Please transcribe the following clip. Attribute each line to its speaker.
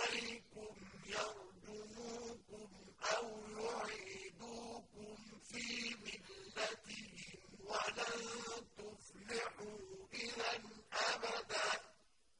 Speaker 1: عَلَيْكُمْ